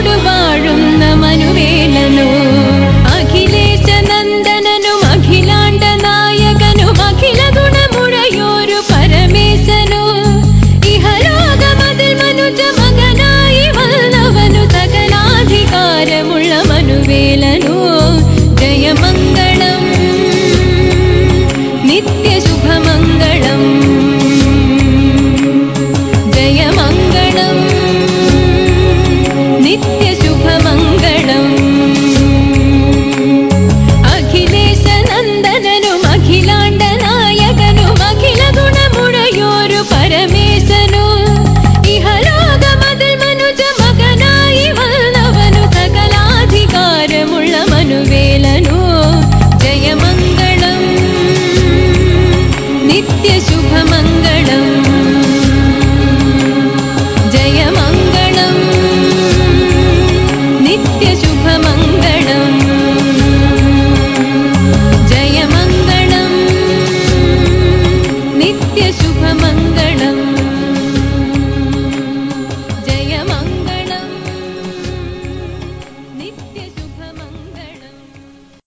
എന്നോട് മനുവേലനോ അഖിലേശ നന്ദനനും അഖിലാണ്ട നായകനും അഖില ഗുണമുഴയോരു പരമേശനോ ഇഹലോകമതിൽ മകനായി വന്നവനു സകലാധികാരമുള്ള മനുവേല